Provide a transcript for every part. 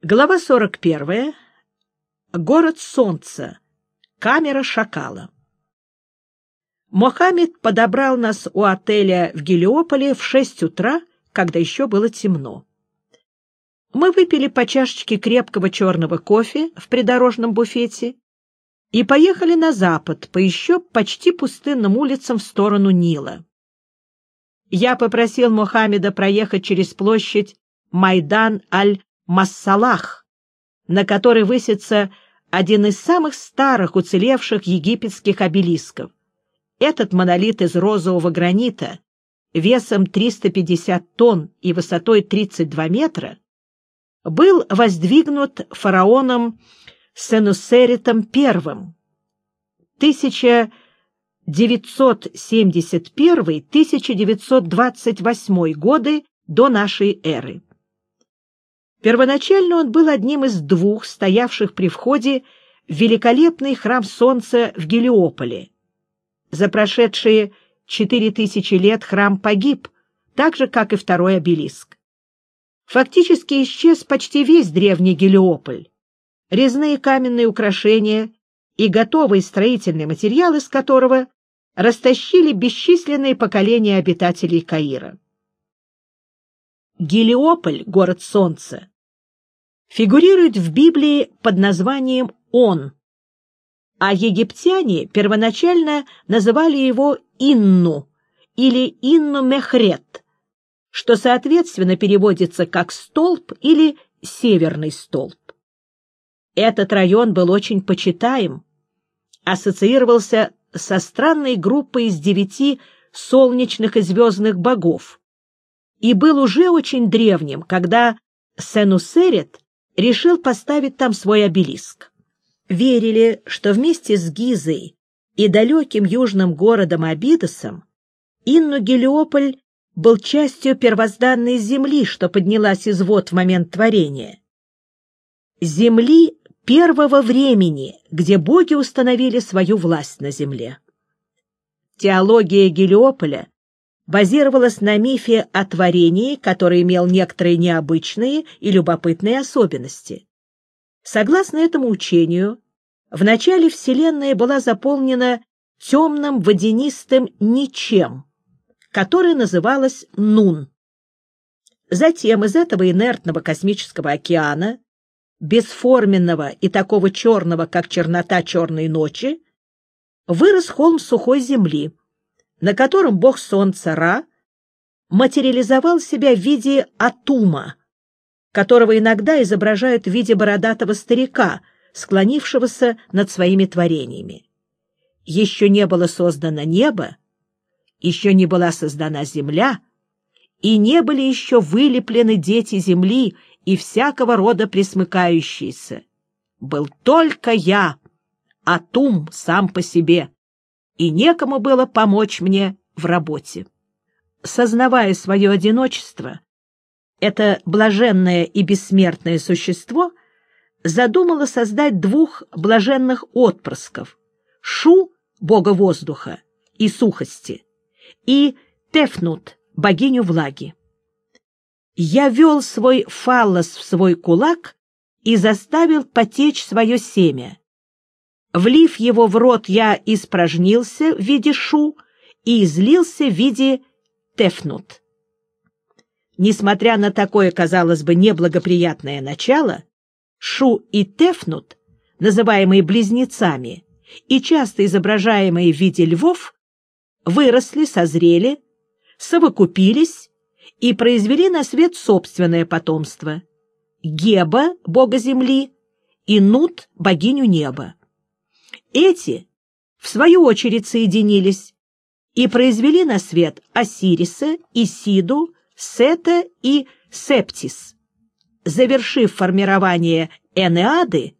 Глава 41. Город солнца. Камера шакала. Мохаммед подобрал нас у отеля в Гелиополе в 6 утра, когда еще было темно. Мы выпили по чашечке крепкого черного кофе в придорожном буфете и поехали на запад по еще почти пустынным улицам в сторону Нила. Я попросил Мохаммеда проехать через площадь Майдан-аль Массалах, на которой высится один из самых старых уцелевших египетских обелисков. Этот монолит из розового гранита весом 350 тонн и высотой 32 метра был воздвигнут фараоном Сенусеритом I 1971-1928 годы до нашей эры. Первоначально он был одним из двух стоявших при входе в великолепный храм Солнца в Гелиополе. За прошедшие четыре тысячи лет храм погиб, так же, как и второй обелиск. Фактически исчез почти весь древний Гелиополь. Резные каменные украшения и готовый строительный материал из которого растащили бесчисленные поколения обитателей Каира. Гелиополь, город солнца, фигурирует в Библии под названием «Он», а египтяне первоначально называли его Инну или Инну-Мехрет, что соответственно переводится как «столб» или «северный столб». Этот район был очень почитаем, ассоциировался со странной группой из девяти солнечных и звездных богов, и был уже очень древним, когда Сенусерет решил поставить там свой обелиск. Верили, что вместе с Гизой и далеким южным городом Абидосом Инну-Гелиополь был частью первозданной земли, что поднялась из вод в момент творения. Земли первого времени, где боги установили свою власть на земле. Теология Гелиополя базировалась на мифе о творении, который имел некоторые необычные и любопытные особенности. Согласно этому учению, в начале Вселенная была заполнена темным водянистым ничем, которое называлось Нун. Затем из этого инертного космического океана, бесформенного и такого черного, как чернота черной ночи, вырос холм сухой земли, на котором бог солнца Ра материализовал себя в виде Атума, которого иногда изображают в виде бородатого старика, склонившегося над своими творениями. Еще не было создано небо, еще не была создана земля, и не были еще вылеплены дети земли и всякого рода присмыкающиеся. Был только я, Атум сам по себе, и некому было помочь мне в работе. Сознавая свое одиночество, это блаженное и бессмертное существо задумало создать двух блаженных отпрысков — Шу, бога воздуха и сухости, и Тефнут, богиню влаги. Я вел свой фаллос в свой кулак и заставил потечь свое семя, Влив его в рот, я испражнился в виде шу и излился в виде тефнут. Несмотря на такое, казалось бы, неблагоприятное начало, шу и тефнут, называемые близнецами и часто изображаемые в виде львов, выросли, созрели, совокупились и произвели на свет собственное потомство — Геба, бога земли, и Нут, богиню неба. Эти, в свою очередь, соединились и произвели на свет Осириса, Исиду, Сета и Септис, завершив формирование Энеады,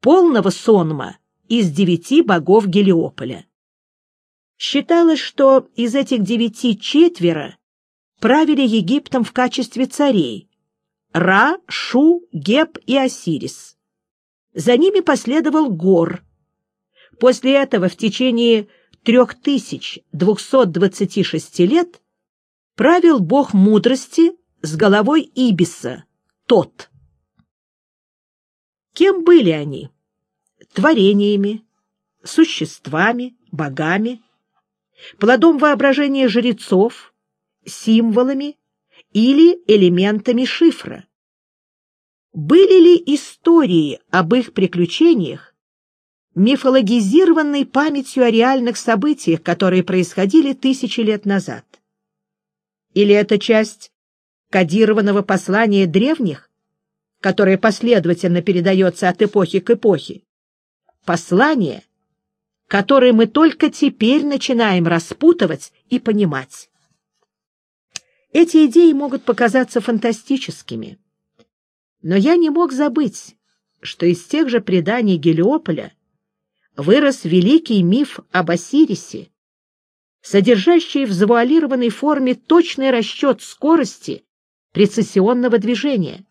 полного сонма из девяти богов Гелиополя. Считалось, что из этих девяти четверо правили Египтом в качестве царей — Ра, Шу, Геб и Осирис. За ними последовал Гор — После этого в течение 3226 лет правил бог мудрости с головой Ибиса, тот. Кем были они? Творениями, существами, богами, плодом воображения жрецов, символами или элементами шифра? Были ли истории об их приключениях мифологизированной памятью о реальных событиях, которые происходили тысячи лет назад? Или это часть кодированного послания древних, которое последовательно передается от эпохи к эпохе? Послание, которое мы только теперь начинаем распутывать и понимать. Эти идеи могут показаться фантастическими, но я не мог забыть, что из тех же преданий Гелиополя вырос великий миф об Осирисе, содержащий в завуалированной форме точный расчет скорости прецессионного движения.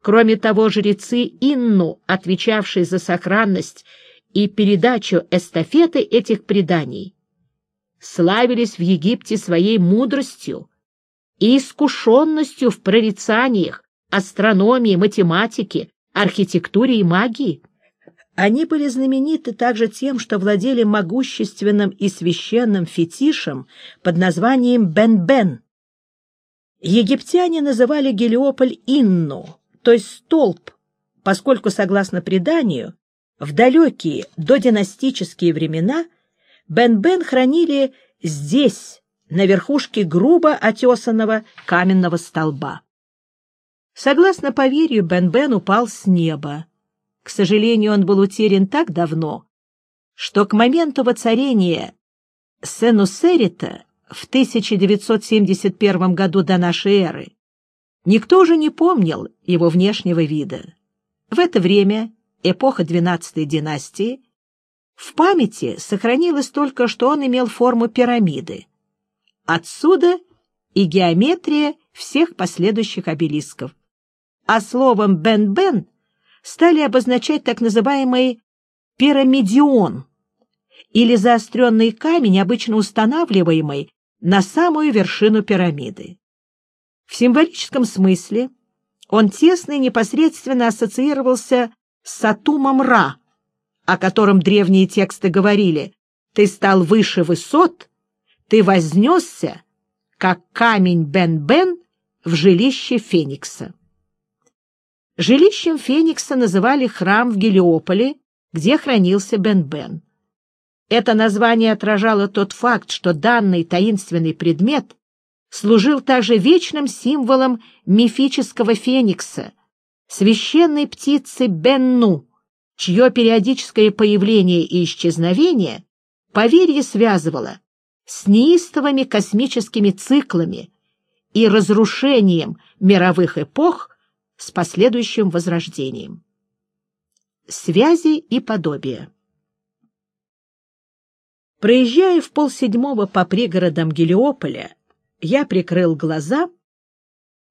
Кроме того, жрецы Инну, отвечавшие за сохранность и передачу эстафеты этих преданий, славились в Египте своей мудростью и искушенностью в прорицаниях, астрономии, математике, архитектуре и магии. Они были знамениты также тем, что владели могущественным и священным фетишем под названием Бен-Бен. Египтяне называли Гелиополь Инну, то есть столб, поскольку, согласно преданию, в далекие додинастические времена Бен-Бен хранили здесь, на верхушке грубо отесанного каменного столба. Согласно поверью, Бен-Бен упал с неба. К сожалению, он был утерян так давно, что к моменту воцарения Сенусерита в 1971 году до нашей эры никто уже не помнил его внешнего вида. В это время, эпоха XII династии, в памяти сохранилось только, что он имел форму пирамиды. Отсюда и геометрия всех последующих обелисков а словом «бен-бен» стали обозначать так называемый пирамидион или заостренный камень, обычно устанавливаемый на самую вершину пирамиды. В символическом смысле он тесно и непосредственно ассоциировался с Сатумом Ра, о котором древние тексты говорили «ты стал выше высот, ты вознесся, как камень Бен-Бен в жилище Феникса». Жилищем Феникса называли храм в Гелиополе, где хранился Бен-Бен. Это название отражало тот факт, что данный таинственный предмет служил также вечным символом мифического Феникса, священной птицы Бенну, чье периодическое появление и исчезновение поверье связывало с неистовыми космическими циклами и разрушением мировых эпох с последующим возрождением. Связи и подобия Проезжая в полседьмого по пригородам Гелиополя, я прикрыл глаза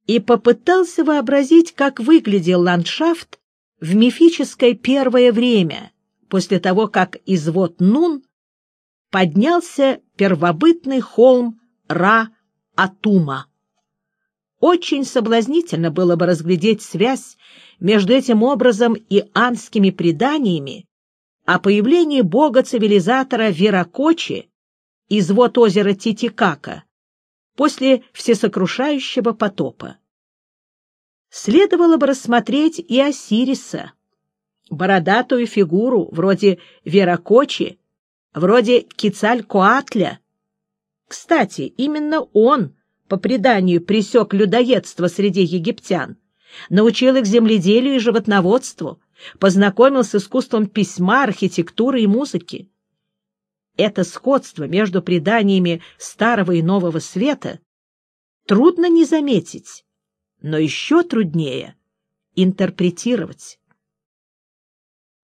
и попытался вообразить, как выглядел ландшафт в мифическое первое время, после того, как из вод Нун поднялся первобытный холм Ра-Атума. Очень соблазнительно было бы разглядеть связь между этим образом и анскими преданиями о появлении бога-цивилизатора Веракочи из вод озера Титикака после всесокрушающего потопа. Следовало бы рассмотреть и Осириса, бородатую фигуру вроде Веракочи, вроде Кицалькоатля. Кстати, именно он по преданию пресек людоедство среди египтян, научил их земледелию и животноводству, познакомил с искусством письма, архитектуры и музыки. Это сходство между преданиями Старого и Нового Света трудно не заметить, но еще труднее интерпретировать.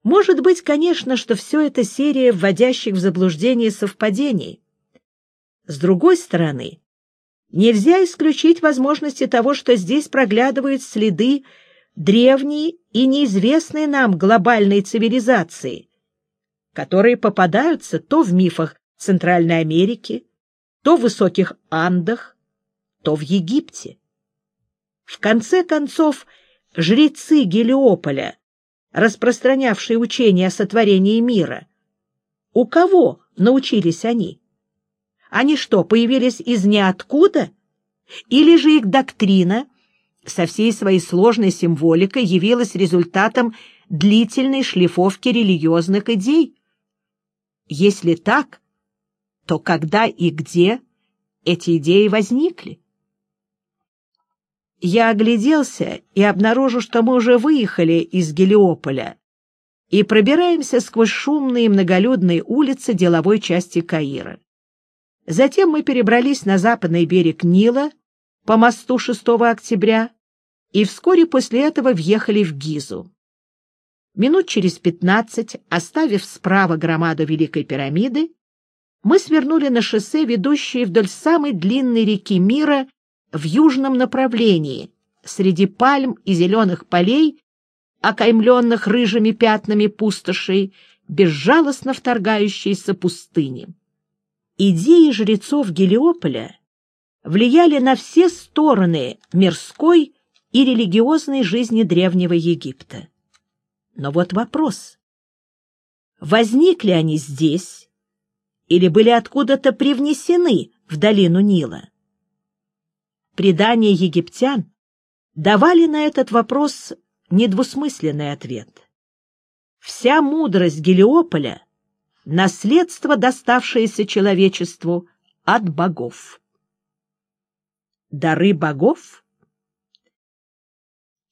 Может быть, конечно, что все это серия вводящих в заблуждение совпадений. С другой стороны, Нельзя исключить возможности того, что здесь проглядывают следы древней и неизвестной нам глобальной цивилизации, которые попадаются то в мифах Центральной Америки, то в высоких Андах, то в Египте. В конце концов, жрецы Гелиополя распространявший учение о сотворении мира, у кого научились они? Они что, появились из ниоткуда? Или же их доктрина со всей своей сложной символикой явилась результатом длительной шлифовки религиозных идей? Если так, то когда и где эти идеи возникли? Я огляделся и обнаружил, что мы уже выехали из Гелиополя и пробираемся сквозь шумные многолюдные улицы деловой части Каира. Затем мы перебрались на западный берег Нила по мосту 6 октября и вскоре после этого въехали в Гизу. Минут через пятнадцать, оставив справа громаду Великой пирамиды, мы свернули на шоссе, ведущее вдоль самой длинной реки мира в южном направлении, среди пальм и зеленых полей, окаймленных рыжими пятнами пустошей, безжалостно вторгающейся пустыни. Идеи жрецов Гелиополя влияли на все стороны мирской и религиозной жизни Древнего Египта. Но вот вопрос. Возникли они здесь или были откуда-то привнесены в долину Нила? Предания египтян давали на этот вопрос недвусмысленный ответ. Вся мудрость Гелиополя — наследство, доставшееся человечеству от богов. Дары богов?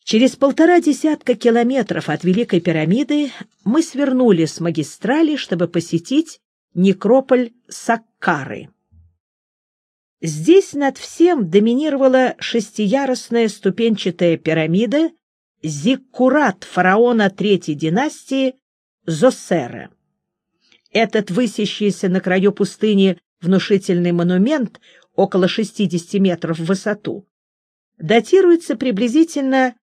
Через полтора десятка километров от Великой пирамиды мы свернули с магистрали, чтобы посетить некрополь Саккары. Здесь над всем доминировала шестиярусная ступенчатая пирамида Зиккурат фараона третьей династии Зосера. Этот высящийся на краю пустыни внушительный монумент около 60 метров в высоту датируется приблизительно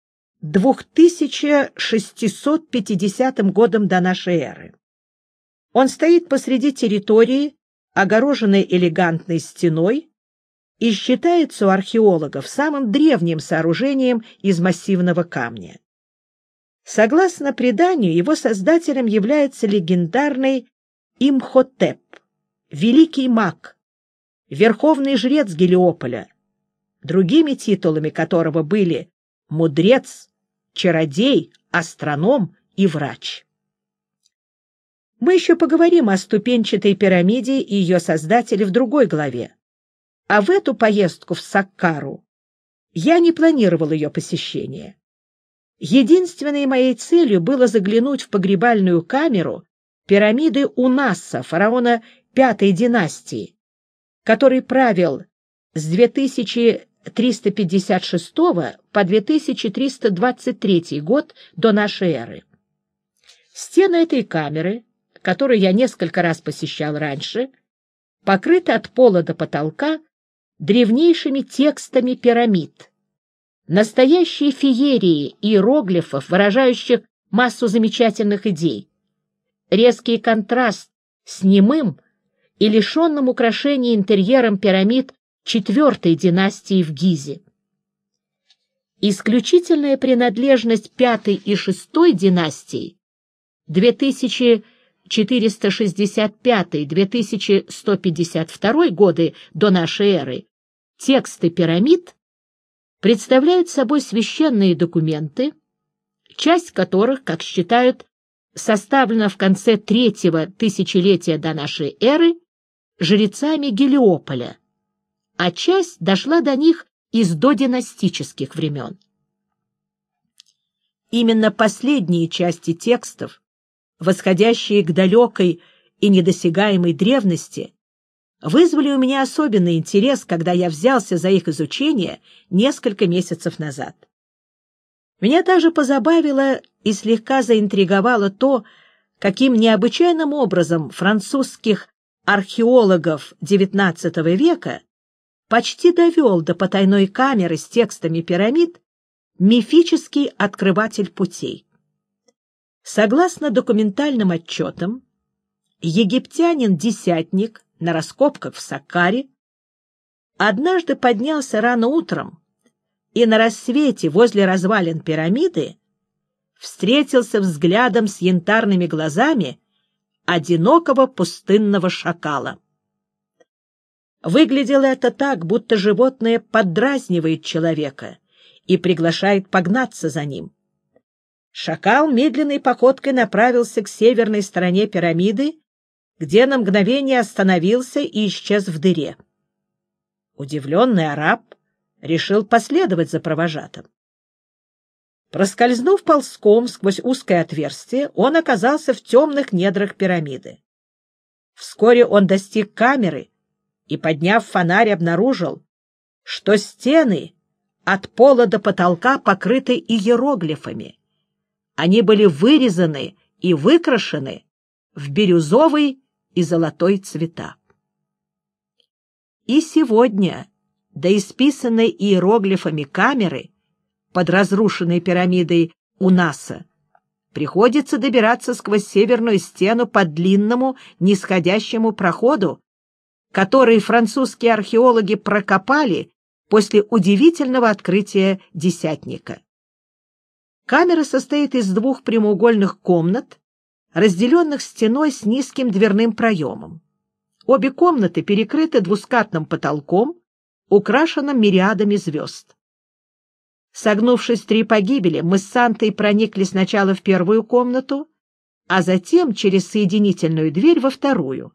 2650 годом до нашей эры. Он стоит посреди территории, огороженной элегантной стеной, и считается у археологов самым древним сооружением из массивного камня. Согласно преданию, его создателем является легендарный Имхотеп, великий маг, верховный жрец Гелиополя, другими титулами которого были мудрец, чародей, астроном и врач. Мы еще поговорим о ступенчатой пирамиде и ее создателе в другой главе. А в эту поездку в Саккару я не планировал ее посещение. Единственной моей целью было заглянуть в погребальную камеру пирамиды Унаса, фараона пятой династии, который правил с 2356 по 2323 год до нашей эры. Стены этой камеры, которую я несколько раз посещал раньше, покрыты от пола до потолка древнейшими текстами пирамид, настоящие феерии иероглифов, выражающих массу замечательных идей, резкий контраст с немым и лишенным украшений интерьером пирамид четвертой династии в Гизе. Исключительная принадлежность пятой и шестой династий 2465-2152 годы до нашей эры тексты пирамид представляют собой священные документы, часть которых, как считают, составлена в конце третьего тысячелетия до нашей эры жрецами Гелиополя, а часть дошла до них из додинастических времен. Именно последние части текстов, восходящие к далекой и недосягаемой древности, вызвали у меня особенный интерес, когда я взялся за их изучение несколько месяцев назад. Меня также позабавило и слегка заинтриговало то, каким необычайным образом французских археологов XIX века почти довел до потайной камеры с текстами пирамид мифический открыватель путей. Согласно документальным отчетам, египтянин-десятник на раскопках в Сакаре, однажды поднялся рано утром и на рассвете возле развалин пирамиды встретился взглядом с янтарными глазами одинокого пустынного шакала. Выглядело это так, будто животное поддразнивает человека и приглашает погнаться за ним. Шакал медленной походкой направился к северной стороне пирамиды, где на мгновение остановился и исчез в дыре. Удивленный араб решил последовать за провожатым. Проскользнув ползком сквозь узкое отверстие, он оказался в темных недрах пирамиды. Вскоре он достиг камеры и, подняв фонарь, обнаружил, что стены от пола до потолка покрыты иероглифами. Они были вырезаны и выкрашены в бирюзовый и золотой цвета. И сегодня до исписанной иероглифами камеры под разрушенной пирамидой Унаса, приходится добираться сквозь северную стену по длинному нисходящему проходу, который французские археологи прокопали после удивительного открытия Десятника. Камера состоит из двух прямоугольных комнат, разделенных стеной с низким дверным проемом. Обе комнаты перекрыты двускатным потолком, украшенным мириадами звезд. Согнувшись три погибели, мы с Сантой проникли сначала в первую комнату, а затем через соединительную дверь во вторую.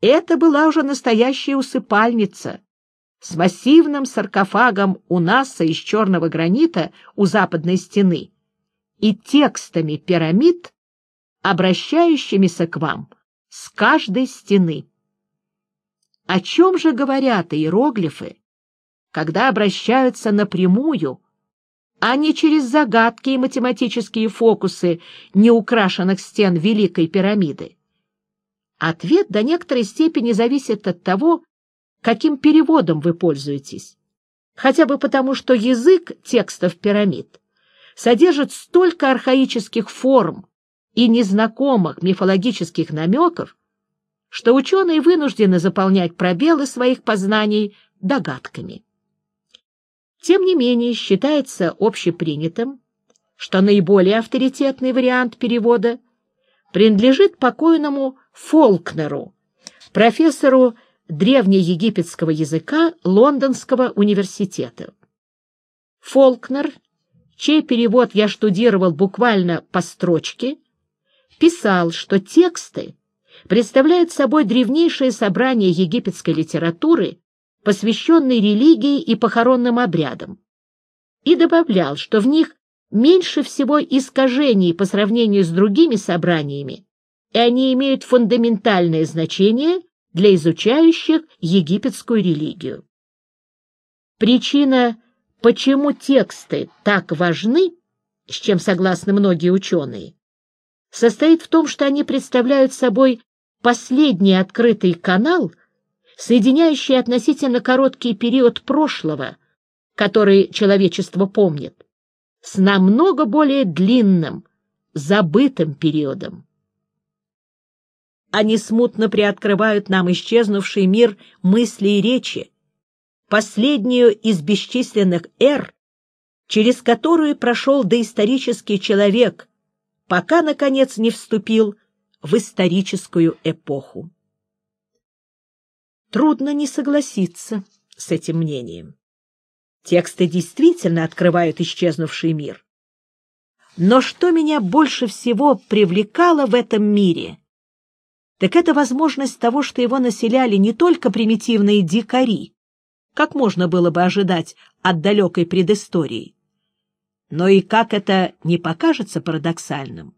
Это была уже настоящая усыпальница с массивным саркофагом у Наса из черного гранита у западной стены и текстами пирамид, обращающимися к вам с каждой стены. О чем же говорят иероглифы, когда обращаются напрямую, а не через загадки и математические фокусы неукрашенных стен Великой пирамиды? Ответ до некоторой степени зависит от того, каким переводом вы пользуетесь. Хотя бы потому, что язык текстов пирамид содержит столько архаических форм и незнакомых мифологических намеков, что ученые вынуждены заполнять пробелы своих познаний догадками. Тем не менее, считается общепринятым, что наиболее авторитетный вариант перевода принадлежит покойному Фолкнеру, профессору древнеегипетского языка Лондонского университета. Фолкнер, чей перевод я штудировал буквально по строчке, писал, что тексты представляют собой древнейшее собрание египетской литературы посвященный религии и похоронным обрядам, и добавлял, что в них меньше всего искажений по сравнению с другими собраниями, и они имеют фундаментальное значение для изучающих египетскую религию. Причина, почему тексты так важны, с чем согласны многие ученые, состоит в том, что они представляют собой последний открытый канал – соединяющий относительно короткий период прошлого, который человечество помнит, с намного более длинным, забытым периодом. Они смутно приоткрывают нам исчезнувший мир мысли и речи, последнюю из бесчисленных эр, через которую прошел доисторический человек, пока, наконец, не вступил в историческую эпоху. Трудно не согласиться с этим мнением. Тексты действительно открывают исчезнувший мир. Но что меня больше всего привлекало в этом мире, так это возможность того, что его населяли не только примитивные дикари, как можно было бы ожидать от далекой предыстории, но и, как это не покажется парадоксальным,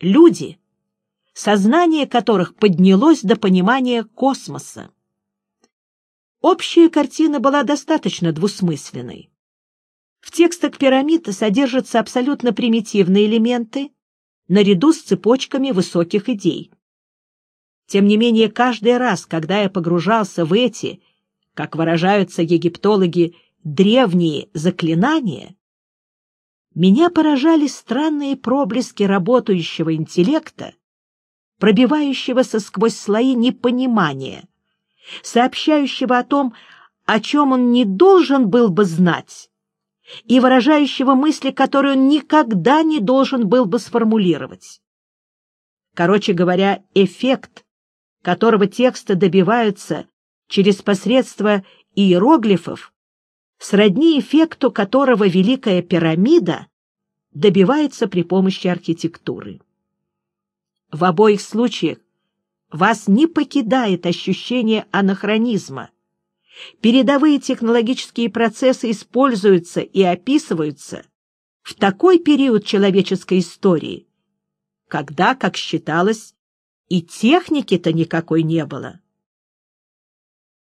люди, сознание которых поднялось до понимания космоса. Общая картина была достаточно двусмысленной. В текстах пирамид содержатся абсолютно примитивные элементы, наряду с цепочками высоких идей. Тем не менее, каждый раз, когда я погружался в эти, как выражаются египтологи, древние заклинания, меня поражали странные проблески работающего интеллекта, пробивающегося сквозь слои непонимания, сообщающего о том, о чем он не должен был бы знать, и выражающего мысли, которые он никогда не должен был бы сформулировать. Короче говоря, эффект, которого тексты добиваются через посредство иероглифов, сродни эффекту которого Великая пирамида добивается при помощи архитектуры. В обоих случаях вас не покидает ощущение анахронизма. Передовые технологические процессы используются и описываются в такой период человеческой истории, когда, как считалось, и техники-то никакой не было.